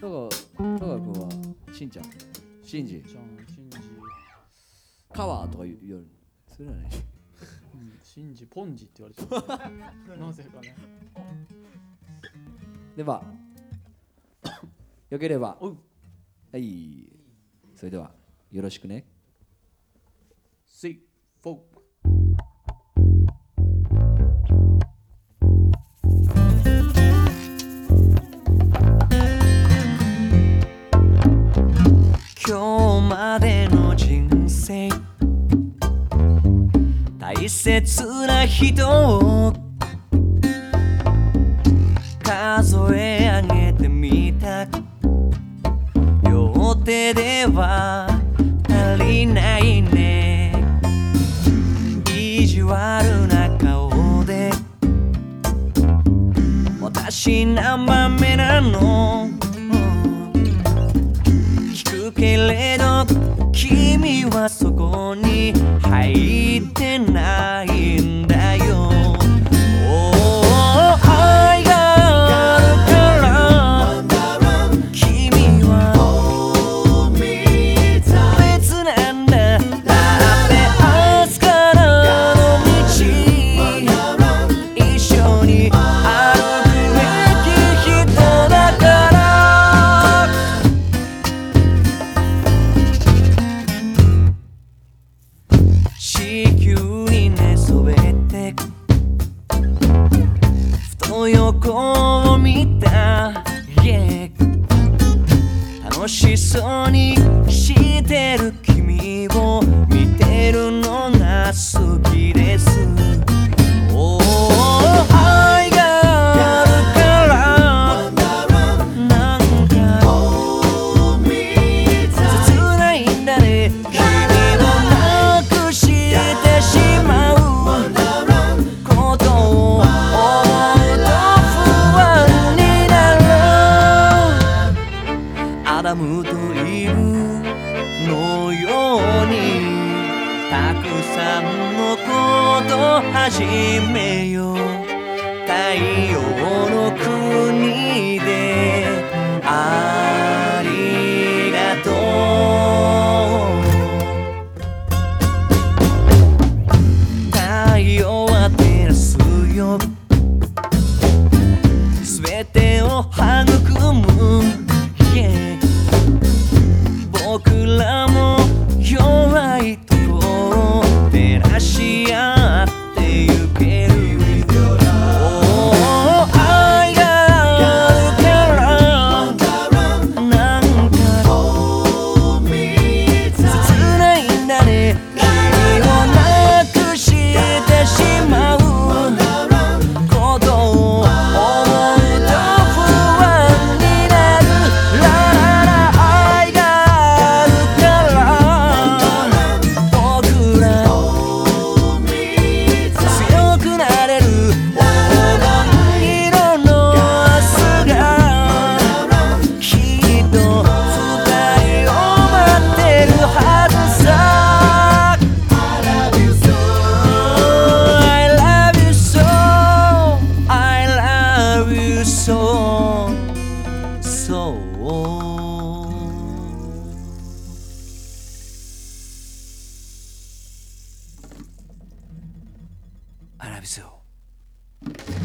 戸川戸川君はしんちゃんしんじちゃんシンジ、川とか言う言うそれはねうん、シンジポンジって言われちゃうなぜかねではよければおうはいそれではよろしくね See, four. 大切な人を数え上げてみた両手では足りないね。意地悪な顔で。私何番目なの。聞くけれど君はそこに入ってない。楽しそうにしてる君を見てるのが好きです。アダムとイブのようにたくさんのこと始めよう。太陽の国で I love you